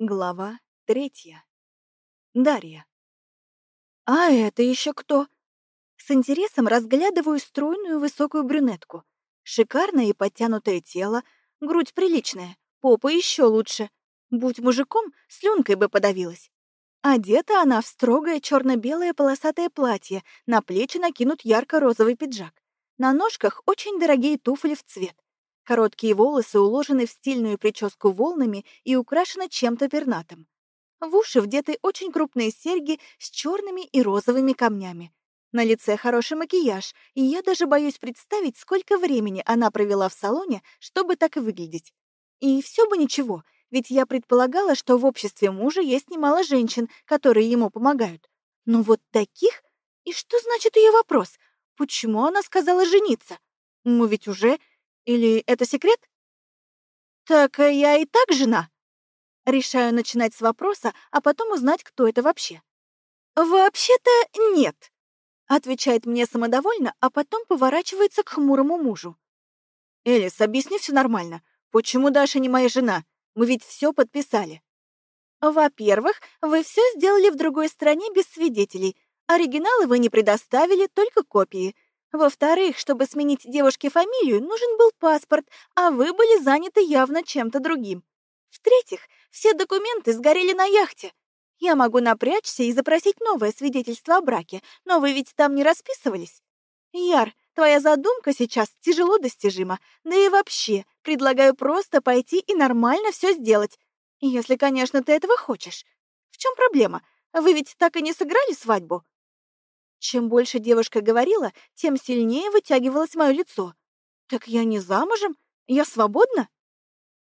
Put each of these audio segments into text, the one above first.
Глава третья. Дарья. «А это еще кто?» С интересом разглядываю стройную высокую брюнетку. Шикарное и подтянутое тело, грудь приличная, попа еще лучше. Будь мужиком, слюнкой бы подавилась. Одета она в строгое черно-белое полосатое платье, на плечи накинут ярко-розовый пиджак. На ножках очень дорогие туфли в цвет. Короткие волосы уложены в стильную прическу волнами и украшены чем-то пернатым. В уши вдеты очень крупные серьги с черными и розовыми камнями. На лице хороший макияж, и я даже боюсь представить, сколько времени она провела в салоне, чтобы так и выглядеть. И все бы ничего, ведь я предполагала, что в обществе мужа есть немало женщин, которые ему помогают. Но вот таких? И что значит ее вопрос? Почему она сказала жениться? Мы ведь уже или это секрет? Так э, я и так жена. Решаю начинать с вопроса, а потом узнать, кто это вообще. Вообще-то нет, отвечает мне самодовольно, а потом поворачивается к хмурому мужу. Элис, объясни все нормально. Почему Даша не моя жена? Мы ведь все подписали. Во-первых, вы все сделали в другой стране без свидетелей. Оригиналы вы не предоставили, только копии. Во-вторых, чтобы сменить девушке фамилию, нужен был паспорт, а вы были заняты явно чем-то другим. В-третьих, все документы сгорели на яхте. Я могу напрячься и запросить новое свидетельство о браке, но вы ведь там не расписывались. Яр, твоя задумка сейчас тяжело достижима, да и вообще, предлагаю просто пойти и нормально все сделать. Если, конечно, ты этого хочешь. В чем проблема? Вы ведь так и не сыграли свадьбу? Чем больше девушка говорила, тем сильнее вытягивалось мое лицо. «Так я не замужем? Я свободна?»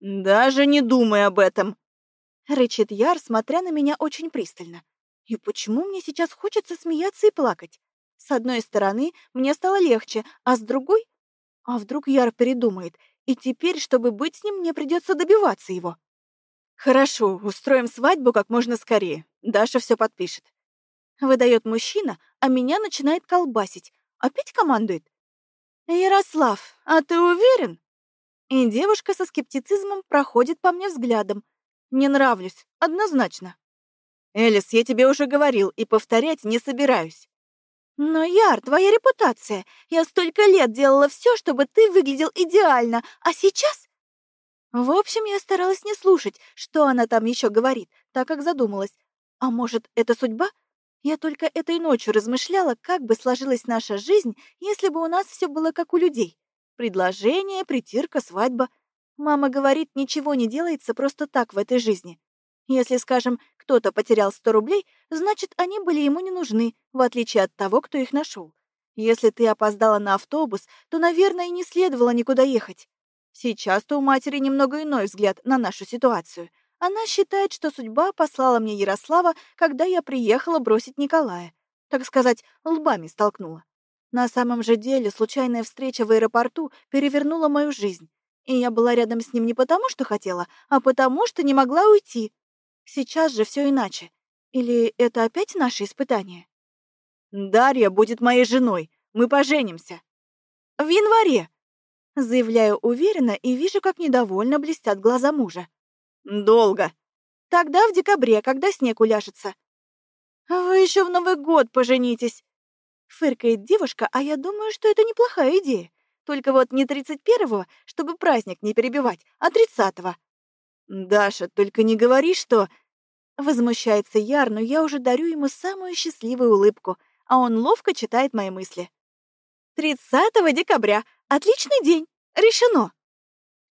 «Даже не думай об этом!» Рычит Яр, смотря на меня очень пристально. И почему мне сейчас хочется смеяться и плакать? С одной стороны, мне стало легче, а с другой... А вдруг Яр передумает, и теперь, чтобы быть с ним, мне придется добиваться его? Хорошо, устроим свадьбу как можно скорее. Даша все подпишет. Выдает мужчина, а меня начинает колбасить. Опять командует. «Ярослав, а ты уверен?» И девушка со скептицизмом проходит по мне взглядом. Не нравлюсь, однозначно. «Элис, я тебе уже говорил и повторять не собираюсь». «Но, Яр, твоя репутация. Я столько лет делала все, чтобы ты выглядел идеально, а сейчас...» В общем, я старалась не слушать, что она там еще говорит, так как задумалась. А может, это судьба? Я только этой ночью размышляла, как бы сложилась наша жизнь, если бы у нас все было как у людей. Предложение, притирка, свадьба. Мама говорит, ничего не делается просто так в этой жизни. Если, скажем, кто-то потерял 100 рублей, значит, они были ему не нужны, в отличие от того, кто их нашел. Если ты опоздала на автобус, то, наверное, и не следовало никуда ехать. Сейчас-то у матери немного иной взгляд на нашу ситуацию — она считает, что судьба послала мне Ярослава, когда я приехала бросить Николая. Так сказать, лбами столкнула. На самом же деле, случайная встреча в аэропорту перевернула мою жизнь. И я была рядом с ним не потому, что хотела, а потому, что не могла уйти. Сейчас же все иначе. Или это опять наше испытание? «Дарья будет моей женой. Мы поженимся». «В январе», — заявляю уверенно и вижу, как недовольно блестят глаза мужа. Долго. Тогда в декабре, когда снег уляжется. Вы еще в Новый год поженитесь. Фыркает девушка, а я думаю, что это неплохая идея. Только вот не 31-го, чтобы праздник не перебивать, а 30-го. Даша, только не говори, что... Возмущается Яр, но я уже дарю ему самую счастливую улыбку, а он ловко читает мои мысли. 30 декабря. Отличный день. Решено.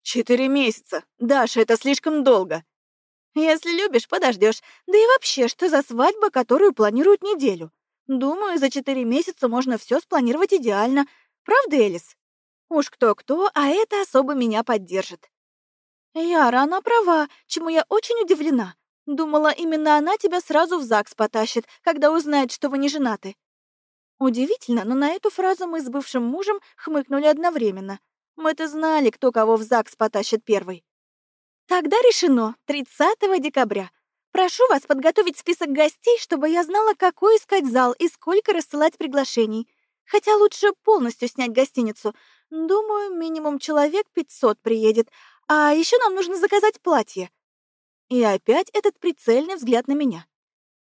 Четыре месяца. Даша, это слишком долго. Если любишь, подождешь. Да и вообще, что за свадьба, которую планируют неделю? Думаю, за четыре месяца можно все спланировать идеально. Правда, Элис? Уж кто-кто, а это особо меня поддержит. Яра, она права, чему я очень удивлена. Думала, именно она тебя сразу в ЗАГС потащит, когда узнает, что вы не женаты. Удивительно, но на эту фразу мы с бывшим мужем хмыкнули одновременно — мы-то знали, кто кого в ЗАГС потащит первый. Тогда решено, 30 декабря. Прошу вас подготовить список гостей, чтобы я знала, какой искать зал и сколько рассылать приглашений. Хотя лучше полностью снять гостиницу. Думаю, минимум человек 500 приедет. А еще нам нужно заказать платье. И опять этот прицельный взгляд на меня.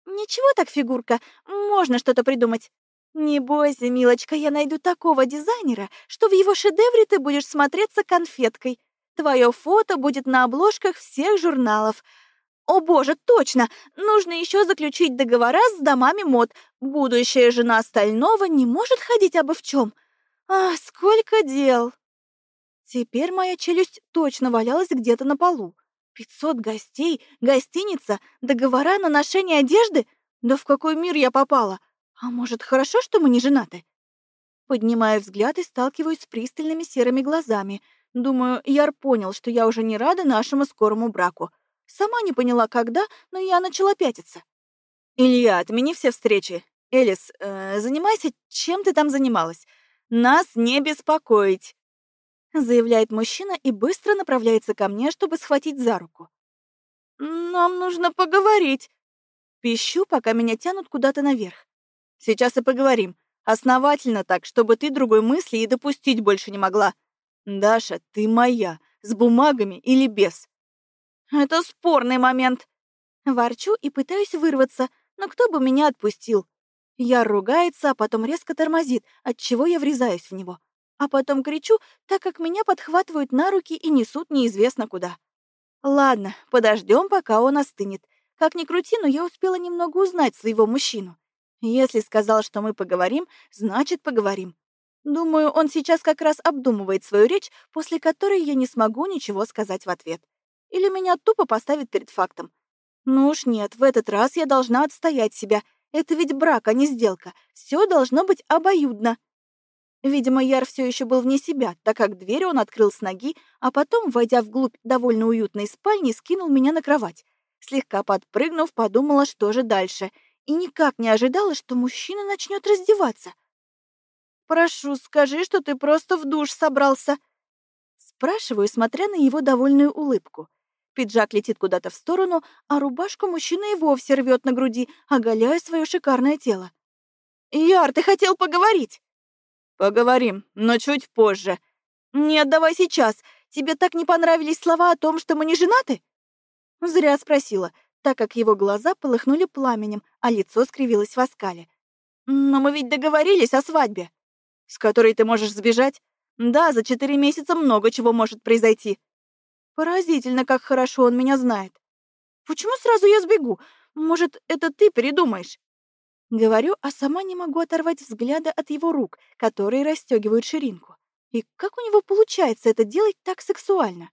«Ничего так, фигурка, можно что-то придумать. Не бойся, милочка, я найду такого дизайнера, что в его шедевре ты будешь смотреться конфеткой. Твое фото будет на обложках всех журналов. О боже, точно! Нужно еще заключить договора с домами мод. Будущая жена Стального не может ходить обо в чем. А, сколько дел! Теперь моя челюсть точно валялась где-то на полу. Пятьсот гостей, гостиница, договора на ношение одежды? Да в какой мир я попала? А может, хорошо, что мы не женаты? Поднимаю взгляд и сталкиваюсь с пристальными серыми глазами. Думаю, Яр понял, что я уже не рада нашему скорому браку. Сама не поняла, когда, но я начала пятиться. «Илья, отмени все встречи. Элис, э, занимайся, чем ты там занималась. Нас не беспокоить», — заявляет мужчина и быстро направляется ко мне, чтобы схватить за руку. «Нам нужно поговорить». Пищу, пока меня тянут куда-то наверх. Сейчас и поговорим. Основательно так, чтобы ты другой мысли и допустить больше не могла. Даша, ты моя, с бумагами или без. Это спорный момент. Ворчу и пытаюсь вырваться, но кто бы меня отпустил? Я ругается, а потом резко тормозит, от чего я врезаюсь в него. А потом кричу, так как меня подхватывают на руки и несут неизвестно куда. Ладно, подождем, пока он остынет. Как ни крути, но я успела немного узнать своего мужчину. Если сказал, что мы поговорим, значит, поговорим. Думаю, он сейчас как раз обдумывает свою речь, после которой я не смогу ничего сказать в ответ. Или меня тупо поставит перед фактом. Ну уж нет, в этот раз я должна отстоять себя. Это ведь брак, а не сделка. Все должно быть обоюдно. Видимо, Яр все еще был вне себя, так как дверь он открыл с ноги, а потом, войдя вглубь довольно уютной спальни, скинул меня на кровать. Слегка подпрыгнув, подумала, что же дальше — и никак не ожидала, что мужчина начнет раздеваться. «Прошу, скажи, что ты просто в душ собрался». Спрашиваю, смотря на его довольную улыбку. Пиджак летит куда-то в сторону, а рубашку мужчина и вовсе рвет на груди, оголяя свое шикарное тело. «Яр, ты хотел поговорить?» «Поговорим, но чуть позже». «Нет, давай сейчас. Тебе так не понравились слова о том, что мы не женаты?» Зря спросила так как его глаза полыхнули пламенем, а лицо скривилось в оскале. «Но мы ведь договорились о свадьбе, с которой ты можешь сбежать. Да, за четыре месяца много чего может произойти. Поразительно, как хорошо он меня знает. Почему сразу я сбегу? Может, это ты передумаешь?» Говорю, а сама не могу оторвать взгляда от его рук, которые расстегивают ширинку. И как у него получается это делать так сексуально?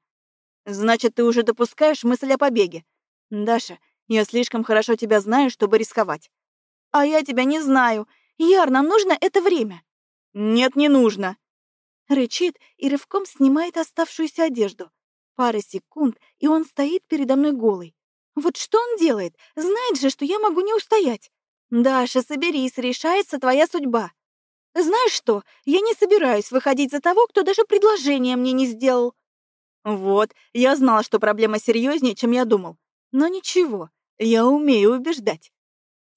Значит, ты уже допускаешь мысль о побеге. «Даша, я слишком хорошо тебя знаю, чтобы рисковать». «А я тебя не знаю. Яр, нам нужно это время». «Нет, не нужно». Рычит и рывком снимает оставшуюся одежду. Пара секунд, и он стоит передо мной голый. Вот что он делает? Знает же, что я могу не устоять. Даша, соберись, решается твоя судьба. Знаешь что, я не собираюсь выходить за того, кто даже предложение мне не сделал. Вот, я знала, что проблема серьезнее, чем я думал. Но ничего, я умею убеждать.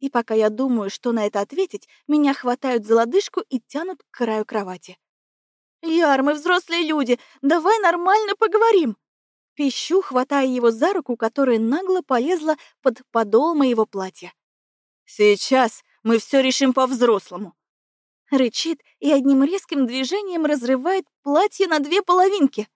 И пока я думаю, что на это ответить, меня хватают за лодыжку и тянут к краю кровати. «Яр, мы взрослые люди, давай нормально поговорим!» Пищу, хватая его за руку, которая нагло полезла под подол моего платья. «Сейчас мы все решим по-взрослому!» Рычит и одним резким движением разрывает платье на две половинки.